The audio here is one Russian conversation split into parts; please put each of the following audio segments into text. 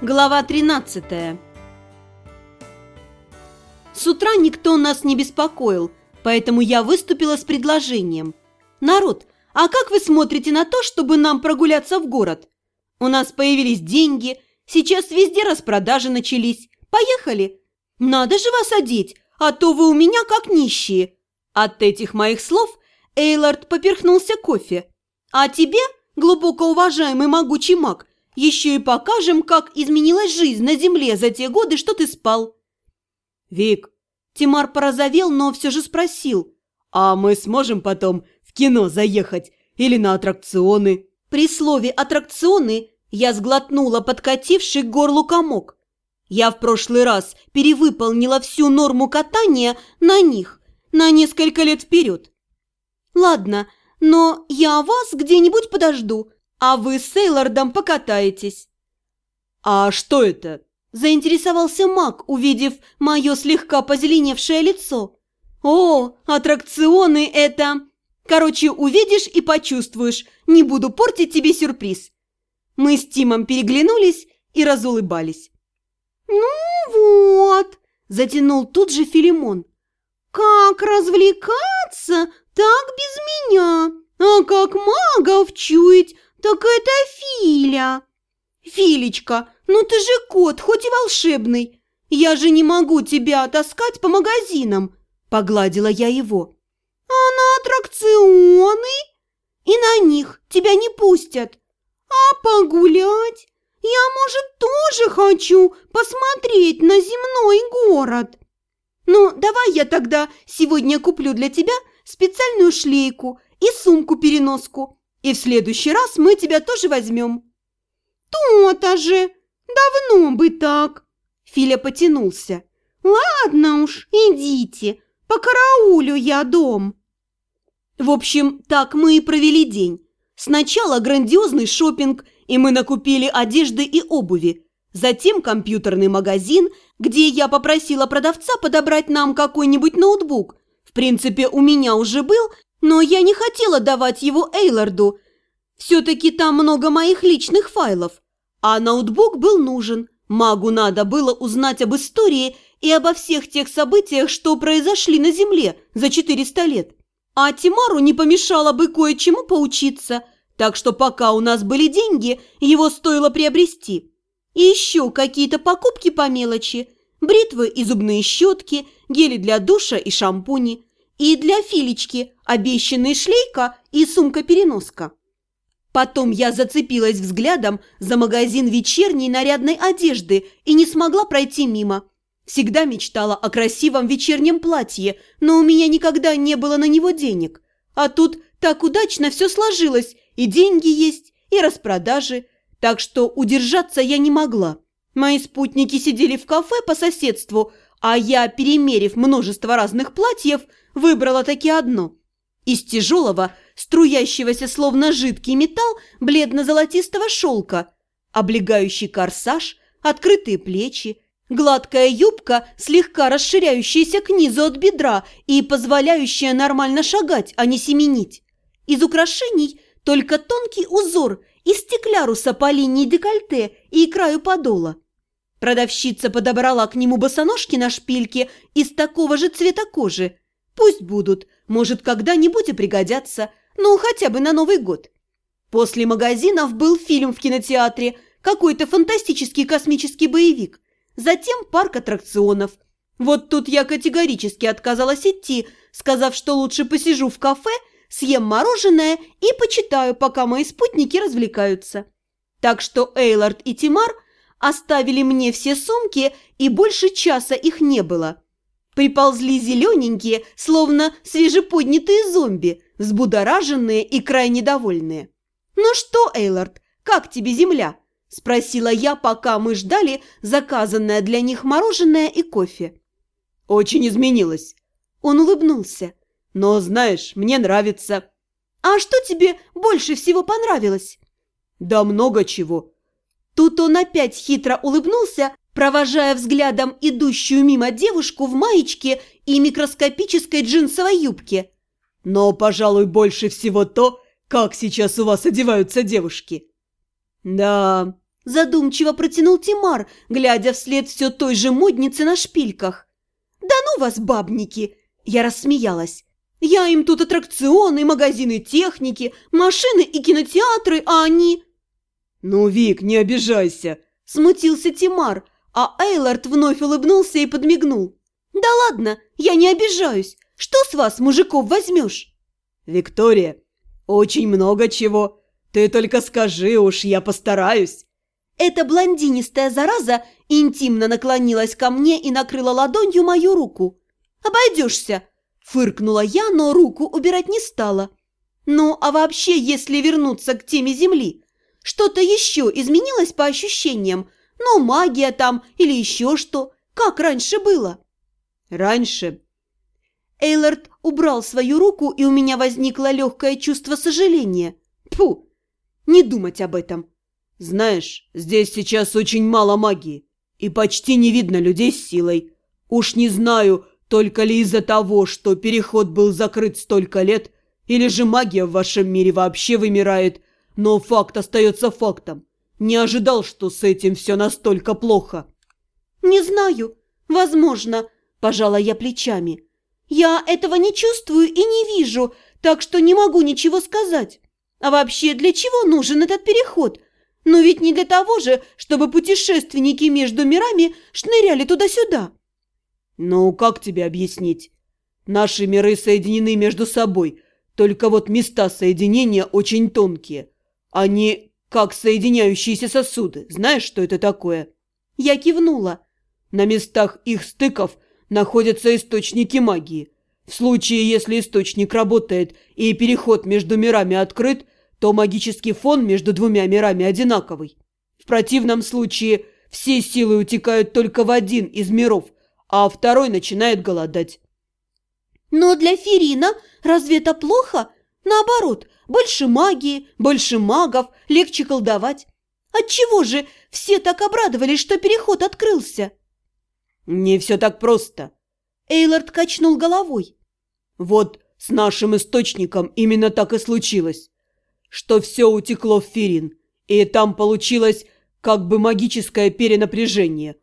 Глава 13 С утра никто нас не беспокоил, поэтому я выступила с предложением. «Народ, а как вы смотрите на то, чтобы нам прогуляться в город? У нас появились деньги, сейчас везде распродажи начались. Поехали! Надо же вас одеть, а то вы у меня как нищие!» От этих моих слов Эйлард поперхнулся кофе. «А тебе, глубоко уважаемый могучий маг, еще и покажем, как изменилась жизнь на земле за те годы, что ты спал». «Вик», Тимар порозовел, но все же спросил. «А мы сможем потом в кино заехать или на аттракционы?» При слове «аттракционы» я сглотнула подкативший к горлу комок. Я в прошлый раз перевыполнила всю норму катания на них на несколько лет вперед. Ладно, но я вас где-нибудь подожду, а вы с Эйлордом покатаетесь». «А что это?» – заинтересовался маг, увидев мое слегка позеленевшее лицо. «О, аттракционы это...» Короче, увидишь и почувствуешь, не буду портить тебе сюрприз. Мы с Тимом переглянулись и разулыбались. «Ну вот», – затянул тут же Филимон. «Как развлекаться, так без меня, а как магов чуять, так это Филя. Филечка, ну ты же кот, хоть и волшебный. Я же не могу тебя таскать по магазинам, погладила я его. А на аттракционы? И на них тебя не пустят. А погулять? Я, может, тоже хочу посмотреть на земной город. Ну, давай я тогда сегодня куплю для тебя специальную шлейку и сумку-переноску. И в следующий раз мы тебя тоже возьмем». «То-то же! Давно бы так!» Филя потянулся. «Ладно уж, идите, по караулю я дом». В общем, так мы и провели день. Сначала грандиозный шопинг, и мы накупили одежды и обуви. Затем компьютерный магазин, где я попросила продавца подобрать нам какой-нибудь ноутбук. В принципе, у меня уже был, но я не хотела давать его Эйларду. Все-таки там много моих личных файлов. А ноутбук был нужен. Магу надо было узнать об истории и обо всех тех событиях, что произошли на Земле за 400 лет. А Тимару не помешало бы кое-чему поучиться, так что пока у нас были деньги, его стоило приобрести. И еще какие-то покупки по мелочи, бритвы и зубные щетки, гели для душа и шампуни – и для Филечки обещанный шлейка и сумка-переноска. Потом я зацепилась взглядом за магазин вечерней нарядной одежды и не смогла пройти мимо. Всегда мечтала о красивом вечернем платье, но у меня никогда не было на него денег. А тут так удачно все сложилось, и деньги есть, и распродажи, так что удержаться я не могла. Мои спутники сидели в кафе по соседству, а я, перемерив множество разных платьев, выбрала таки одно. Из тяжелого, струящегося словно жидкий металл бледно-золотистого шелка, облегающий корсаж, открытые плечи, гладкая юбка, слегка расширяющаяся к низу от бедра и позволяющая нормально шагать, а не семенить. Из украшений только тонкий узор из стекляруса по линии декольте и краю подола. Продавщица подобрала к нему босоножки на шпильке из такого же цвета кожи. Пусть будут, может, когда-нибудь и пригодятся, ну, хотя бы на Новый год. После магазинов был фильм в кинотеатре, какой-то фантастический космический боевик. Затем парк аттракционов. Вот тут я категорически отказалась идти, сказав, что лучше посижу в кафе, съем мороженое и почитаю, пока мои спутники развлекаются. Так что Эйлард и Тимар – Оставили мне все сумки, и больше часа их не было. Приползли зелененькие, словно свежеподнятые зомби, взбудораженные и крайне довольные. «Ну что, Эйлард, как тебе земля?» – спросила я, пока мы ждали заказанное для них мороженое и кофе. «Очень изменилось». Он улыбнулся. «Но, знаешь, мне нравится». «А что тебе больше всего понравилось?» «Да много чего. Тут он опять хитро улыбнулся, провожая взглядом идущую мимо девушку в маечке и микроскопической джинсовой юбке. «Но, пожалуй, больше всего то, как сейчас у вас одеваются девушки». «Да», – Задумчиво протянул Тимар, глядя вслед все той же модницы на шпильках. «Да ну вас, бабники!» Я рассмеялась. «Я им тут аттракционы, магазины техники, машины и кинотеатры, а они...» «Ну, Вик, не обижайся!» Смутился Тимар, а Эйлард вновь улыбнулся и подмигнул. «Да ладно, я не обижаюсь. Что с вас, мужиков, возьмешь?» «Виктория, очень много чего. Ты только скажи уж, я постараюсь». Эта блондинистая зараза интимно наклонилась ко мне и накрыла ладонью мою руку. «Обойдешься!» – фыркнула я, но руку убирать не стала. «Ну, а вообще, если вернуться к теме Земли, что-то еще изменилось по ощущениям? Ну, магия там или еще что? Как раньше было?» «Раньше?» Эйлард убрал свою руку, и у меня возникло легкое чувство сожаления. Фу, не думать об этом. Знаешь, здесь сейчас очень мало магии, и почти не видно людей с силой. Уж не знаю, только ли из-за того, что переход был закрыт столько лет, или же магия в вашем мире вообще вымирает, но факт остается фактом. Не ожидал, что с этим все настолько плохо. «Не знаю. Возможно», – пожала я плечами. «Я этого не чувствую и не вижу, так что не могу ничего сказать. А вообще, для чего нужен этот переход? Но ведь не для того же, чтобы путешественники между мирами шныряли туда-сюда». «Ну, как тебе объяснить? Наши миры соединены между собой, только вот места соединения очень тонкие. Они как соединяющиеся сосуды. Знаешь, что это такое?» Я кивнула. На местах их стыков находятся источники магии. В случае, если источник работает и переход между мирами открыт, то магический фон между двумя мирами одинаковый. В противном случае все силы утекают только в один из миров, а второй начинает голодать. Но для Ферина разве это плохо? Наоборот, больше магии, больше магов, легче колдовать. Отчего же все так обрадовались, что переход открылся? Не все так просто. Эйлард качнул головой. Вот с нашим источником именно так и случилось, что все утекло в Ферин, и там получилось как бы магическое перенапряжение.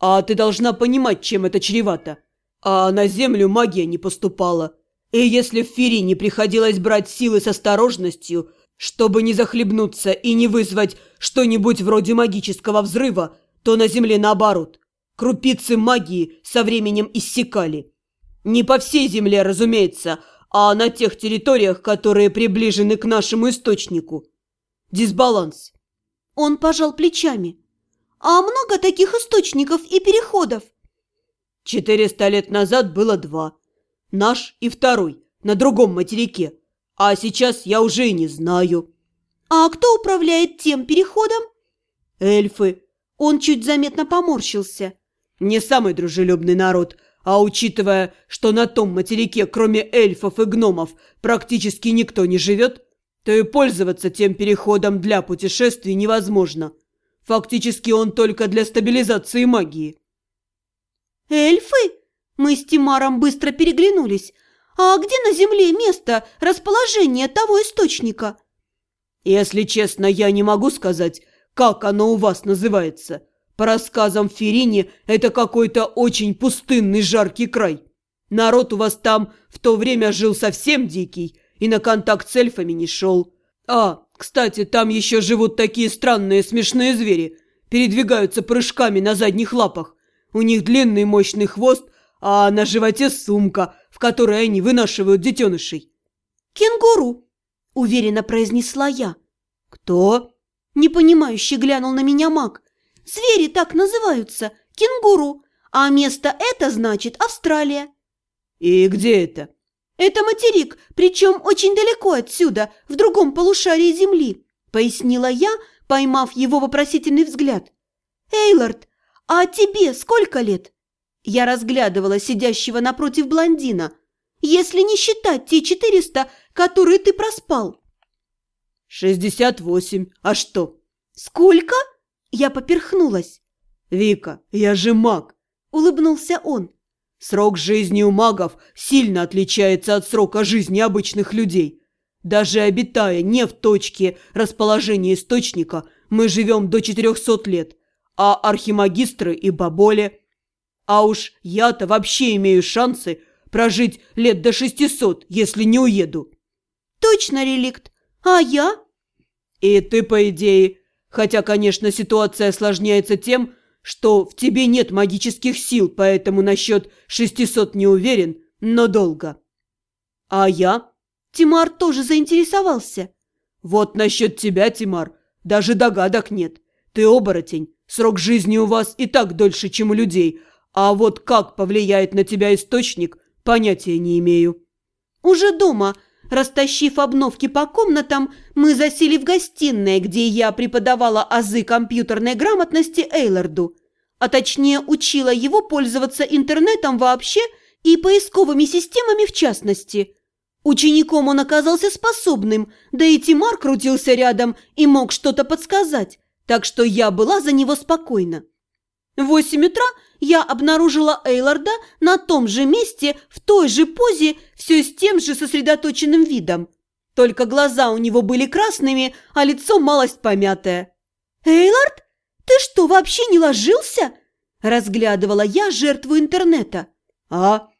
А ты должна понимать, чем это чревато. А на Землю магия не поступала. И если в Ферине приходилось брать силы с осторожностью, чтобы не захлебнуться и не вызвать что-нибудь вроде магического взрыва, то на Земле наоборот. Крупицы магии со временем иссякали. Не по всей Земле, разумеется, а на тех территориях, которые приближены к нашему источнику. Дисбаланс. Он пожал плечами. А много таких источников и переходов? Четыреста лет назад было два наш и второй, на другом материке. А сейчас я уже и не знаю. А кто управляет тем переходом? Эльфы. Он чуть заметно поморщился. Не самый дружелюбный народ, а учитывая, что на том материке, кроме эльфов и гномов, практически никто не живет, то и пользоваться тем переходом для путешествий невозможно. Фактически он только для стабилизации магии. «Эльфы?» Мы с Тимаром быстро переглянулись. «А где на Земле место расположения того источника?» «Если честно, я не могу сказать, как оно у вас называется. По рассказам Ферине, это какой-то очень пустынный жаркий край. Народ у вас там в то время жил совсем дикий и на контакт с эльфами не шел. А, кстати, там еще живут такие странные смешные звери. Передвигаются прыжками на задних лапах. У них длинный мощный хвост, а на животе сумка, в которой они вынашивают детенышей. «Кенгуру!» – уверенно произнесла я. «Кто?» – непонимающе глянул на меня маг. «Звери так называются – кенгуру, а место это значит Австралия». «И где это?» «Это материк, причем очень далеко отсюда, в другом полушарии Земли», – пояснила я, поймав его вопросительный взгляд. «Эйлард, а тебе сколько лет?» Я разглядывала сидящего напротив блондина, если не считать те четыреста, которые ты проспал. «Шестьдесят восемь. А что?» «Сколько?» Я поперхнулась. «Вика, я же маг!» – улыбнулся он. «Срок жизни у магов сильно отличается от срока жизни обычных людей. Даже обитая не в точке расположения источника, мы живем до 400 лет, а архимагистры и баболи. А уж я-то вообще имею шансы прожить лет до 600, если не уеду. Точно реликт. А я? И ты, по идее. Хотя, конечно, ситуация осложняется тем, что в тебе нет магических сил, поэтому насчет 600 не уверен, но долго. А я? Тимар тоже заинтересовался. Вот насчет тебя, Тимар, даже догадок нет. Ты оборотень, срок жизни у вас и так дольше, чем у людей, а вот как повлияет на тебя источник, понятия не имею. Уже дома, растащив обновки по комнатам, мы засели в гостиной, где я преподавала азы компьютерной грамотности Эйларду, а точнее учила его пользоваться интернетом вообще и поисковыми системами в частности – Учеником он оказался способным, да и Тимар крутился рядом и мог что-то подсказать, так что я была за него спокойна. В восемь утра я обнаружила Эйларда на том же месте, в той же позе, все с тем же сосредоточенным видом. Только глаза у него были красными, а лицо малость помятое. «Эйлард, ты что, вообще не ложился?» Разглядывала я жертву интернета. «А?»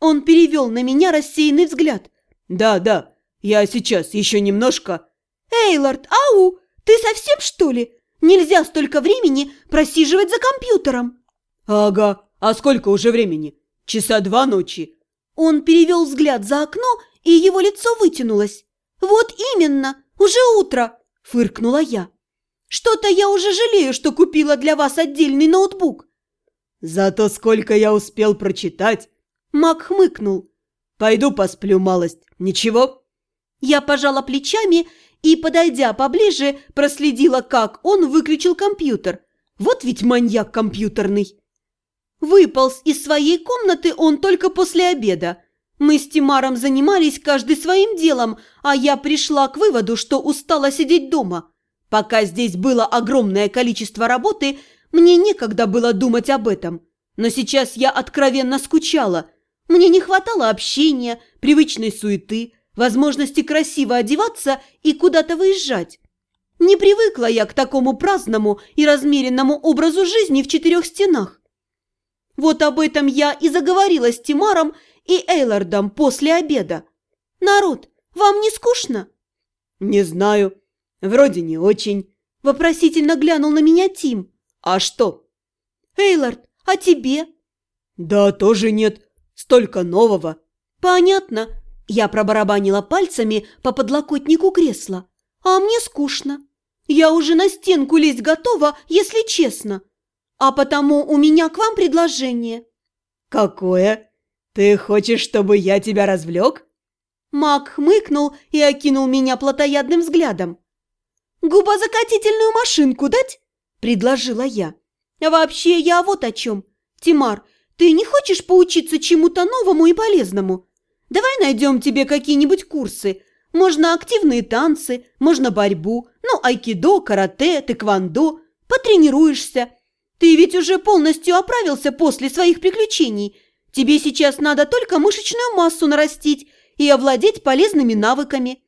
Он перевел на меня рассеянный взгляд. «Да, да, я сейчас, еще немножко». «Эйлорд, ау, ты совсем что ли? Нельзя столько времени просиживать за компьютером». «Ага, а сколько уже времени? Часа два ночи». Он перевел взгляд за окно, и его лицо вытянулось. «Вот именно, уже утро», – фыркнула я. «Что-то я уже жалею, что купила для вас отдельный ноутбук». «Зато сколько я успел прочитать!» Мак хмыкнул. Пойду посплю малость. Ничего?» Я пожала плечами и, подойдя поближе, проследила, как он выключил компьютер. Вот ведь маньяк компьютерный. Выполз из своей комнаты он только после обеда. Мы с Тимаром занимались каждый своим делом, а я пришла к выводу, что устала сидеть дома. Пока здесь было огромное количество работы, мне некогда было думать об этом. Но сейчас я откровенно скучала – мне не хватало общения, привычной суеты, возможности красиво одеваться и куда-то выезжать. Не привыкла я к такому праздному и размеренному образу жизни в четырех стенах. Вот об этом я и заговорила с Тимаром и Эйлардом после обеда. «Народ, вам не скучно?» «Не знаю. Вроде не очень», – вопросительно глянул на меня Тим. «А что?» «Эйлард, а тебе?» «Да тоже нет. Столько нового!» «Понятно!» Я пробарабанила пальцами по подлокотнику кресла. «А мне скучно. Я уже на стенку лезть готова, если честно. А потому у меня к вам предложение». «Какое? Ты хочешь, чтобы я тебя развлек?» Мак хмыкнул и окинул меня плотоядным взглядом. «Губозакатительную машинку дать?» – предложила я. «Вообще я вот о чем. Тимар, ты не хочешь поучиться чему-то новому и полезному? Давай найдем тебе какие-нибудь курсы. Можно активные танцы, можно борьбу, ну, айкидо, карате, тэквондо. Потренируешься. Ты ведь уже полностью оправился после своих приключений. Тебе сейчас надо только мышечную массу нарастить и овладеть полезными навыками.